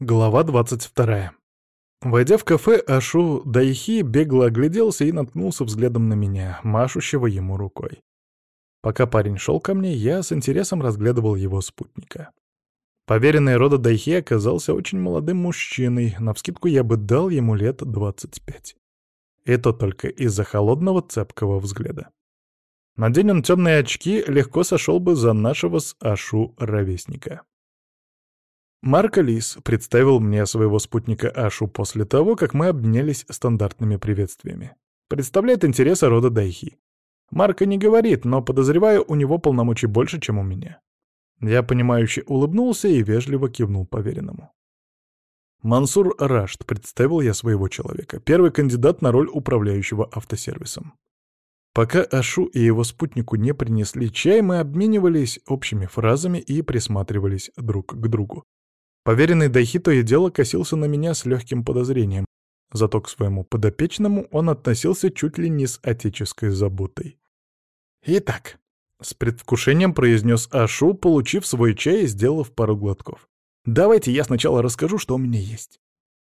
Глава 22. Войдя в кафе, Ашу Дайхи бегло огляделся и наткнулся взглядом на меня, машущего ему рукой. Пока парень шел ко мне, я с интересом разглядывал его спутника. Поверенный рода Дайхи оказался очень молодым мужчиной, навскидку я бы дал ему лет 25. Это только из-за холодного цепкого взгляда. Надень он темные очки, легко сошел бы за нашего с Ашу ровесника. Марко Лис представил мне своего спутника Ашу после того, как мы обменялись стандартными приветствиями. Представляет интересы рода Дайхи. Марко не говорит, но, подозреваю, у него полномочий больше, чем у меня. Я, понимающе улыбнулся и вежливо кивнул поверенному. Мансур Рашт представил я своего человека, первый кандидат на роль управляющего автосервисом. Пока Ашу и его спутнику не принесли чай, мы обменивались общими фразами и присматривались друг к другу. Поверенный Дайхи то и дело косился на меня с легким подозрением, зато к своему подопечному он относился чуть ли не с отеческой заботой. «Итак», — с предвкушением произнес Ашу, получив свой чай и сделав пару глотков. «Давайте я сначала расскажу, что у меня есть».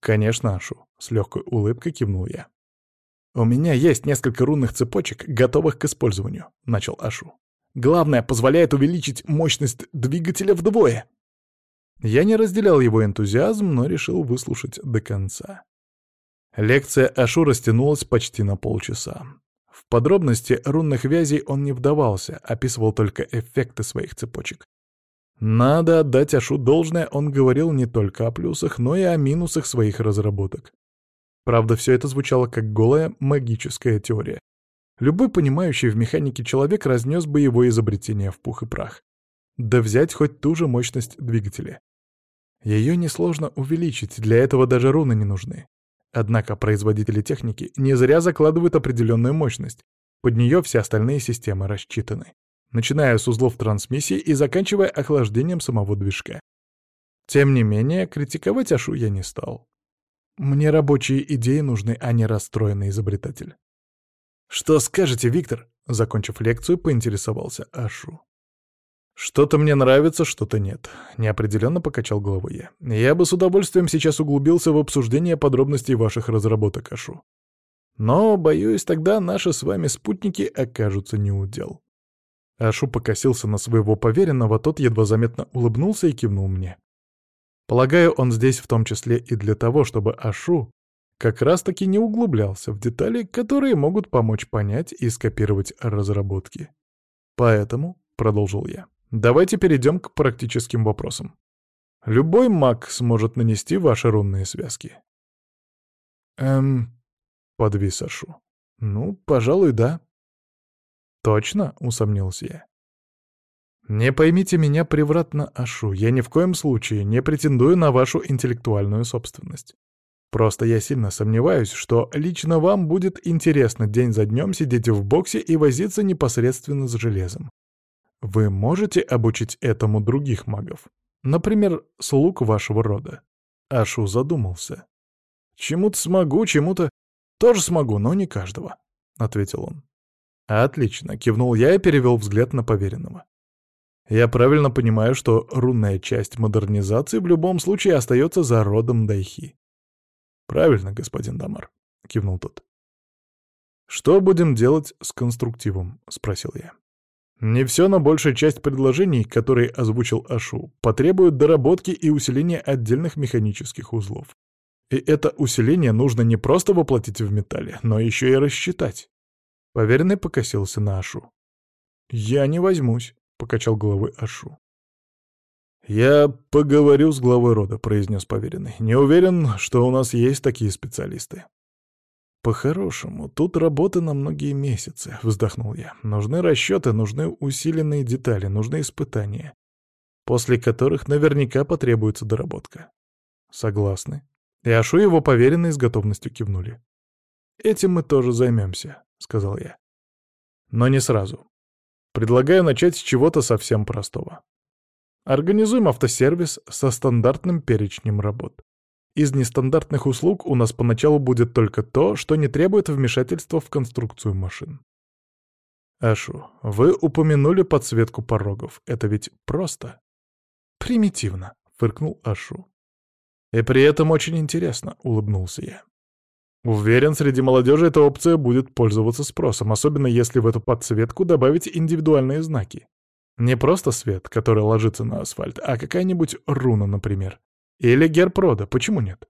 «Конечно, Ашу», — с легкой улыбкой кивнул я. «У меня есть несколько рунных цепочек, готовых к использованию», — начал Ашу. «Главное, позволяет увеличить мощность двигателя вдвое». Я не разделял его энтузиазм, но решил выслушать до конца. Лекция Ашу растянулась почти на полчаса. В подробности рунных вязей он не вдавался, описывал только эффекты своих цепочек. Надо отдать Ашу должное, он говорил не только о плюсах, но и о минусах своих разработок. Правда, все это звучало как голая магическая теория. Любой понимающий в механике человек разнес бы его изобретение в пух и прах. Да взять хоть ту же мощность двигателя. Ее несложно увеличить, для этого даже руны не нужны. Однако производители техники не зря закладывают определенную мощность. Под нее все остальные системы рассчитаны. Начиная с узлов трансмиссии и заканчивая охлаждением самого движка. Тем не менее, критиковать Ашу я не стал. Мне рабочие идеи нужны, а не расстроенный изобретатель. «Что скажете, Виктор?» — закончив лекцию, поинтересовался Ашу. «Что-то мне нравится, что-то нет», — неопределенно покачал головой я. «Я бы с удовольствием сейчас углубился в обсуждение подробностей ваших разработок, Ашу. Но, боюсь, тогда наши с вами спутники окажутся неудел». Ашу покосился на своего поверенного, тот едва заметно улыбнулся и кивнул мне. Полагаю, он здесь в том числе и для того, чтобы Ашу как раз-таки не углублялся в детали, которые могут помочь понять и скопировать разработки. «Поэтому», — продолжил я, Давайте перейдем к практическим вопросам. Любой маг сможет нанести ваши рунные связки. Эм, подвис Ашу. Ну, пожалуй, да. Точно, усомнился я. Не поймите меня превратно, Ашу, я ни в коем случае не претендую на вашу интеллектуальную собственность. Просто я сильно сомневаюсь, что лично вам будет интересно день за днем сидеть в боксе и возиться непосредственно с железом. Вы можете обучить этому других магов? Например, слуг вашего рода?» Ашу задумался. «Чему-то смогу, чему-то тоже смогу, но не каждого», — ответил он. «Отлично», — кивнул я и перевел взгляд на поверенного. «Я правильно понимаю, что рунная часть модернизации в любом случае остается за родом Дайхи». «Правильно, господин Дамар», — кивнул тот. «Что будем делать с конструктивом?» — спросил я. Не все, но большая часть предложений, которые озвучил Ашу, потребует доработки и усиления отдельных механических узлов. И это усиление нужно не просто воплотить в металле, но еще и рассчитать. Поверенный покосился на Ашу. «Я не возьмусь», — покачал головой Ашу. «Я поговорю с главой рода», — произнес поверенный. «Не уверен, что у нас есть такие специалисты». «По-хорошему, тут работы на многие месяцы», — вздохнул я. «Нужны расчеты, нужны усиленные детали, нужны испытания, после которых наверняка потребуется доработка». «Согласны». И Ашу его поверенные с готовностью кивнули. «Этим мы тоже займемся», — сказал я. «Но не сразу. Предлагаю начать с чего-то совсем простого. Организуем автосервис со стандартным перечнем работ. Из нестандартных услуг у нас поначалу будет только то, что не требует вмешательства в конструкцию машин. Ашу, вы упомянули подсветку порогов. Это ведь просто. Примитивно, фыркнул Ашу. И при этом очень интересно, улыбнулся я. Уверен, среди молодежи эта опция будет пользоваться спросом, особенно если в эту подсветку добавить индивидуальные знаки. Не просто свет, который ложится на асфальт, а какая-нибудь руна, например. Или герпрода, почему нет?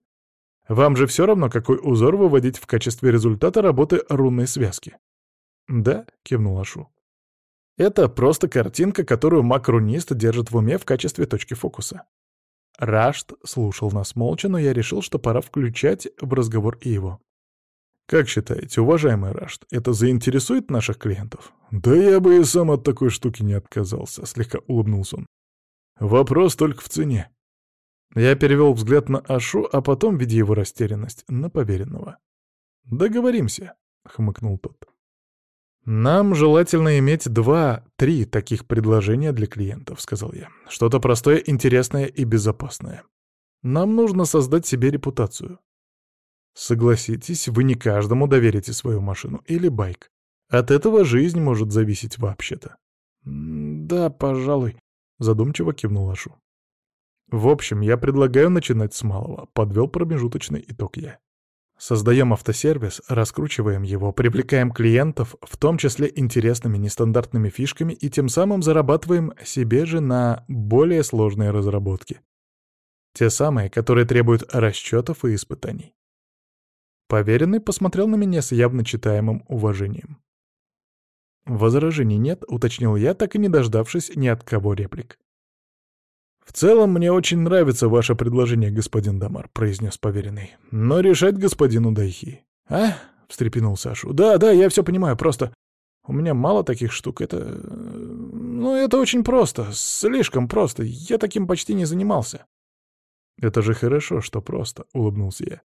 Вам же все равно, какой узор выводить в качестве результата работы рунной связки. «Да», — кивнул Ашу. «Это просто картинка, которую макрунист держит в уме в качестве точки фокуса». Рашт слушал нас молча, но я решил, что пора включать в разговор и его. «Как считаете, уважаемый Рашт, это заинтересует наших клиентов?» «Да я бы и сам от такой штуки не отказался», — слегка улыбнулся он. «Вопрос только в цене». Я перевел взгляд на Ашу, а потом, видя его растерянность, на поверенного. «Договоримся», — хмыкнул тот. «Нам желательно иметь два-три таких предложения для клиентов», — сказал я. «Что-то простое, интересное и безопасное. Нам нужно создать себе репутацию. Согласитесь, вы не каждому доверите свою машину или байк. От этого жизнь может зависеть вообще-то». «Да, пожалуй», — задумчиво кивнул Ашу. «В общем, я предлагаю начинать с малого», — подвел промежуточный итог я. Создаем автосервис, раскручиваем его, привлекаем клиентов, в том числе интересными нестандартными фишками, и тем самым зарабатываем себе же на более сложные разработки. Те самые, которые требуют расчетов и испытаний. Поверенный посмотрел на меня с явно читаемым уважением. Возражений нет, уточнил я, так и не дождавшись ни от кого реплик. «В целом, мне очень нравится ваше предложение, господин Дамар», — произнес поверенный. «Но решать господину Дайхи». «А?» — встрепенул Сашу. «Да, да, я все понимаю, просто у меня мало таких штук, это... Ну, это очень просто, слишком просто, я таким почти не занимался». «Это же хорошо, что просто», — улыбнулся я.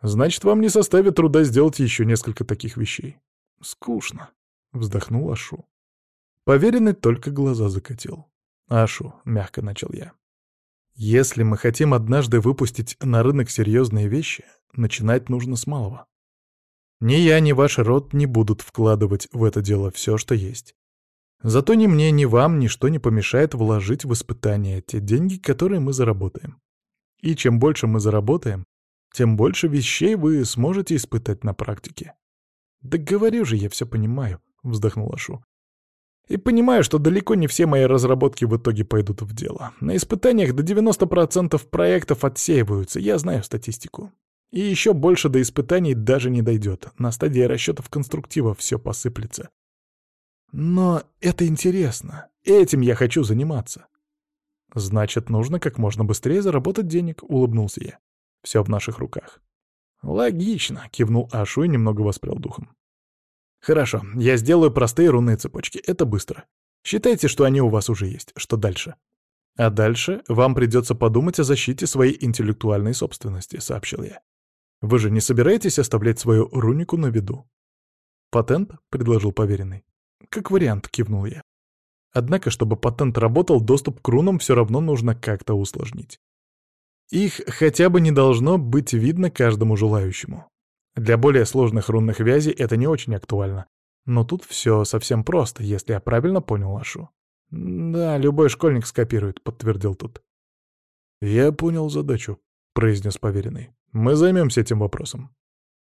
«Значит, вам не составит труда сделать еще несколько таких вещей». «Скучно», — вздохнул Ашу. Поверенный только глаза закатил. «Ашу», — мягко начал я. «Если мы хотим однажды выпустить на рынок серьезные вещи, начинать нужно с малого. Ни я, ни ваш род не будут вкладывать в это дело все, что есть. Зато ни мне, ни вам ничто не помешает вложить в испытания те деньги, которые мы заработаем. И чем больше мы заработаем, тем больше вещей вы сможете испытать на практике. «Да говорю же, я все понимаю», — вздохнул Ашу. И понимаю, что далеко не все мои разработки в итоге пойдут в дело. На испытаниях до 90% проектов отсеиваются, я знаю статистику. И еще больше до испытаний даже не дойдет. На стадии расчетов конструктива все посыплется. Но это интересно. Этим я хочу заниматься. Значит, нужно как можно быстрее заработать денег, улыбнулся я. Все в наших руках. Логично, кивнул Ашу и немного воспрял духом. Хорошо, я сделаю простые рунные цепочки. Это быстро. Считайте, что они у вас уже есть. Что дальше? А дальше вам придется подумать о защите своей интеллектуальной собственности, сообщил я. Вы же не собираетесь оставлять свою рунику на виду? Патент? предложил поверенный. Как вариант, кивнул я. Однако, чтобы патент работал, доступ к рунам все равно нужно как-то усложнить. Их хотя бы не должно быть видно каждому желающему. Для более сложных рунных вязей это не очень актуально. Но тут все совсем просто, если я правильно понял Ашу. «Да, любой школьник скопирует», — подтвердил тот. «Я понял задачу», — произнес поверенный. «Мы займемся этим вопросом.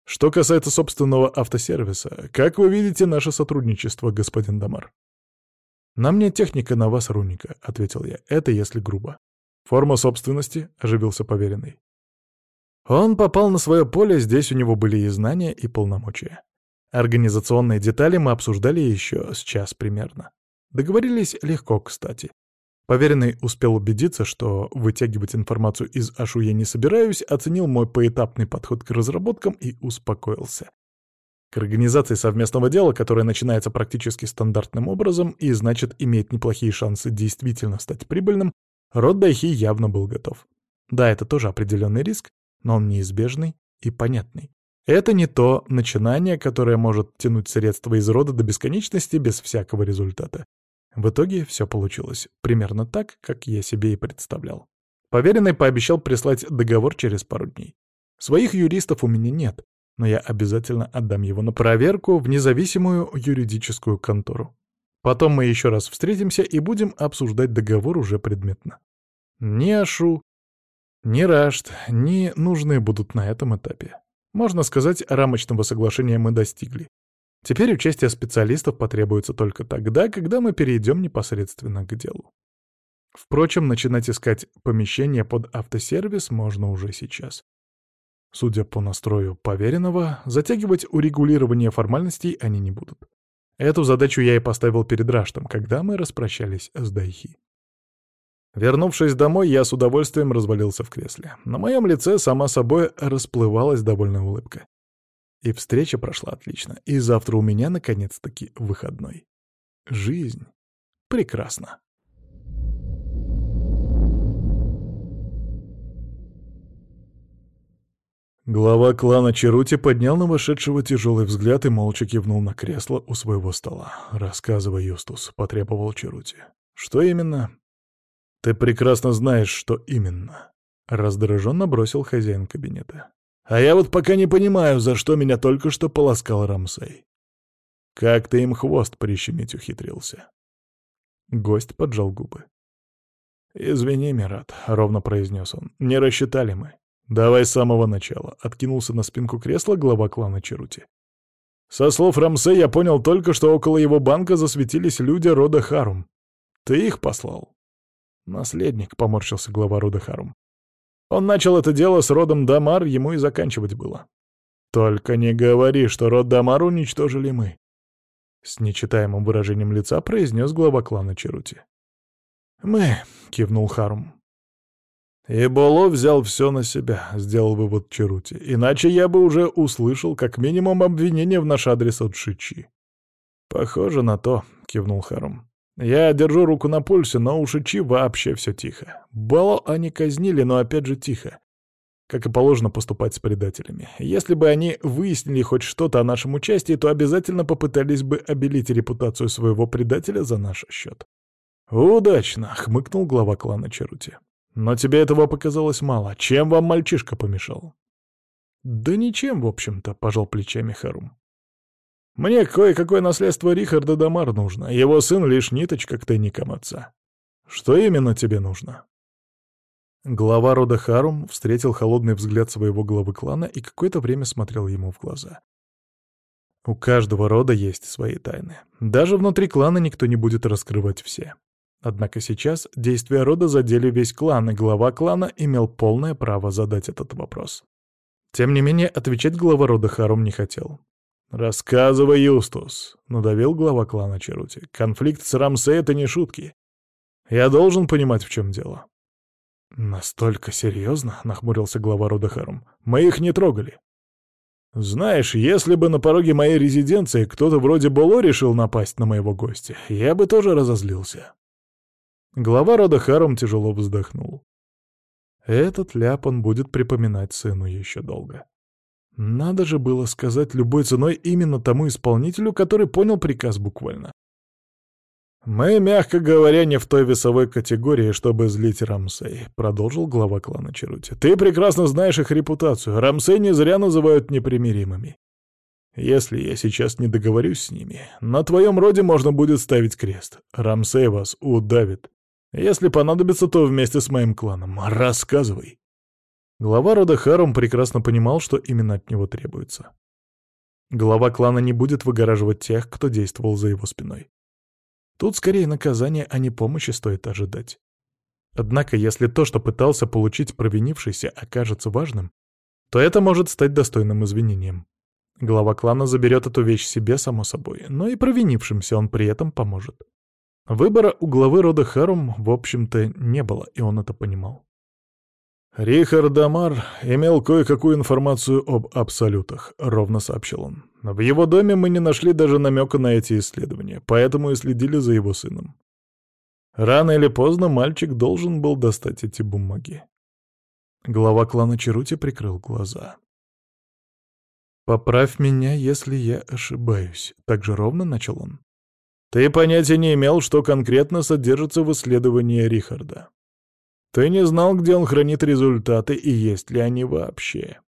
Что касается собственного автосервиса, как вы видите наше сотрудничество, господин Дамар?» «На мне техника, на вас руника», — ответил я. «Это если грубо». «Форма собственности», — оживился поверенный. Он попал на свое поле, здесь у него были и знания, и полномочия. Организационные детали мы обсуждали еще с час примерно. Договорились легко, кстати. Поверенный успел убедиться, что вытягивать информацию из Ашу я не собираюсь, оценил мой поэтапный подход к разработкам и успокоился. К организации совместного дела, которое начинается практически стандартным образом и, значит, имеет неплохие шансы действительно стать прибыльным, род Дайхи явно был готов. Да, это тоже определенный риск, но он неизбежный и понятный. Это не то начинание, которое может тянуть средства из рода до бесконечности без всякого результата. В итоге все получилось примерно так, как я себе и представлял. Поверенный пообещал прислать договор через пару дней. Своих юристов у меня нет, но я обязательно отдам его на проверку в независимую юридическую контору. Потом мы еще раз встретимся и будем обсуждать договор уже предметно. Ни Ашу, Ни Рашт, ни нужные будут на этом этапе. Можно сказать, рамочного соглашения мы достигли. Теперь участие специалистов потребуется только тогда, когда мы перейдем непосредственно к делу. Впрочем, начинать искать помещение под автосервис можно уже сейчас. Судя по настрою поверенного, затягивать урегулирование формальностей они не будут. Эту задачу я и поставил перед Раштом, когда мы распрощались с Дайхи. Вернувшись домой, я с удовольствием развалился в кресле. На моем лице сама собой расплывалась довольная улыбка. И встреча прошла отлично, и завтра у меня наконец-таки выходной. Жизнь прекрасна. Глава клана Черути поднял на вошедшего тяжелый взгляд и молча кивнул на кресло у своего стола. «Рассказывай, Юстус», — потребовал Черути. «Что именно?» «Ты прекрасно знаешь, что именно», — раздраженно бросил хозяин кабинета. «А я вот пока не понимаю, за что меня только что полоскал Рамсей. Как ты им хвост прищемить ухитрился?» Гость поджал губы. «Извини, Мират», — ровно произнес он, — «не рассчитали мы. «Давай с самого начала», — откинулся на спинку кресла глава клана Черути. «Со слов Рамсе я понял только, что около его банка засветились люди рода Харум. Ты их послал?» «Наследник», — поморщился глава рода Харум. «Он начал это дело с родом Дамар, ему и заканчивать было». «Только не говори, что род Дамар уничтожили мы», — с нечитаемым выражением лица произнес глава клана Черути. «Мы», — кивнул Харум, и Боло взял все на себя, сделал вывод Черути. Иначе я бы уже услышал как минимум обвинение в наш адрес от Шичи. Похоже на то, кивнул Харум. Я держу руку на пульсе, но у Шичи вообще все тихо. Боло они казнили, но опять же тихо. Как и положено поступать с предателями. Если бы они выяснили хоть что-то о нашем участии, то обязательно попытались бы обелить репутацию своего предателя за наш счет. «Удачно!» — хмыкнул глава клана Черути. Но тебе этого показалось мало. Чем вам мальчишка помешал? Да ничем, в общем-то, пожал плечами Харум. Мне кое-какое наследство Рихарда Дамар нужно. Его сын лишь ниточка к тайникам отца. Что именно тебе нужно? Глава рода Харум встретил холодный взгляд своего главы клана и какое-то время смотрел ему в глаза. У каждого рода есть свои тайны. Даже внутри клана никто не будет раскрывать все. Однако сейчас действия рода задели весь клан, и глава клана имел полное право задать этот вопрос. Тем не менее, отвечать глава рода Харум не хотел. «Рассказывай, Юстус», — надавил глава клана Черути. «Конфликт с Рамсей — это не шутки. Я должен понимать, в чем дело». «Настолько серьезно?» — нахмурился глава рода Харум. «Мы их не трогали». «Знаешь, если бы на пороге моей резиденции кто-то вроде Боло решил напасть на моего гостя, я бы тоже разозлился». Глава рода Харум тяжело вздохнул. Этот ляп он будет припоминать сыну еще долго. Надо же было сказать любой ценой именно тому исполнителю, который понял приказ буквально. «Мы, мягко говоря, не в той весовой категории, чтобы злить Рамсей», — продолжил глава клана Черути. «Ты прекрасно знаешь их репутацию. Рамсей не зря называют непримиримыми. Если я сейчас не договорюсь с ними, на твоем роде можно будет ставить крест. Рамсей вас удавит. Если понадобится, то вместе с моим кланом. Рассказывай. Глава рода Харум прекрасно понимал, что именно от него требуется. Глава клана не будет выгораживать тех, кто действовал за его спиной. Тут скорее наказание, а не помощи стоит ожидать. Однако, если то, что пытался получить провинившийся, окажется важным, то это может стать достойным извинением. Глава клана заберет эту вещь себе, само собой, но и провинившимся он при этом поможет. Выбора у главы рода Харум, в общем-то, не было, и он это понимал. «Рихард Дамар имел кое-какую информацию об абсолютах», — ровно сообщил он. «В его доме мы не нашли даже намека на эти исследования, поэтому и следили за его сыном. Рано или поздно мальчик должен был достать эти бумаги». Глава клана Черути прикрыл глаза. «Поправь меня, если я ошибаюсь», — так же ровно начал он. Ты понятия не имел, что конкретно содержится в исследовании Рихарда. Ты не знал, где он хранит результаты и есть ли они вообще.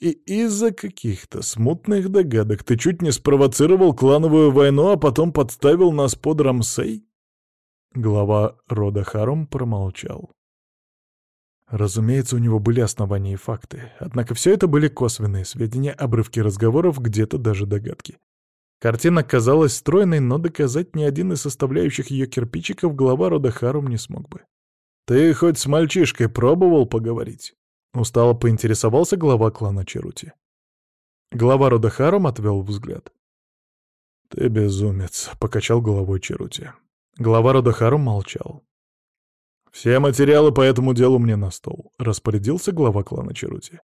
И из-за каких-то смутных догадок ты чуть не спровоцировал клановую войну, а потом подставил нас под Рамсей? Глава рода Харум промолчал. Разумеется, у него были основания и факты, однако все это были косвенные сведения, обрывки разговоров, где-то даже догадки. Картина казалась стройной, но доказать ни один из составляющих ее кирпичиков глава рода Харум не смог бы. «Ты хоть с мальчишкой пробовал поговорить?» Устало поинтересовался глава клана Черути. Глава рода Харум отвел взгляд. «Ты безумец», — покачал головой Черути. Глава рода Харум молчал. «Все материалы по этому делу мне на стол», — распорядился глава клана Черути.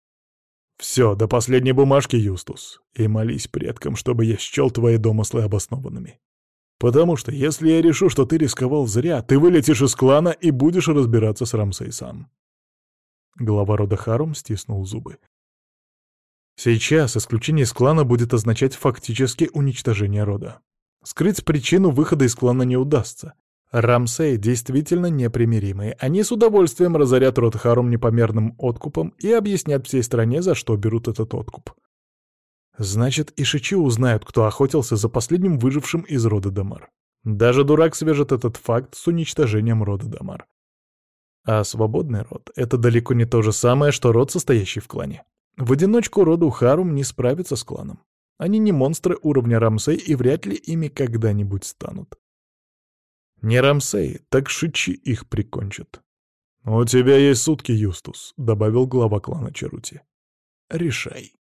«Все, до последней бумажки, Юстус, и молись предкам, чтобы я счел твои домыслы обоснованными. Потому что если я решу, что ты рисковал зря, ты вылетишь из клана и будешь разбираться с Рамсей сам». Глава рода Харум стиснул зубы. Сейчас исключение из клана будет означать фактически уничтожение рода. Скрыть причину выхода из клана не удастся. Рамсей действительно непримиримые. Они с удовольствием разорят род Харум непомерным откупом и объяснят всей стране, за что берут этот откуп. Значит, и Шичи узнают, кто охотился за последним выжившим из рода Дамар. Даже дурак свяжет этот факт с уничтожением рода Дамар. А свободный род — это далеко не то же самое, что род, состоящий в клане. В одиночку роду Харум не справится с кланом. Они не монстры уровня Рамсей и вряд ли ими когда-нибудь станут. Не Рамсей, так Шичи их прикончат. «У тебя есть сутки, Юстус», — добавил глава клана Черути. «Решай».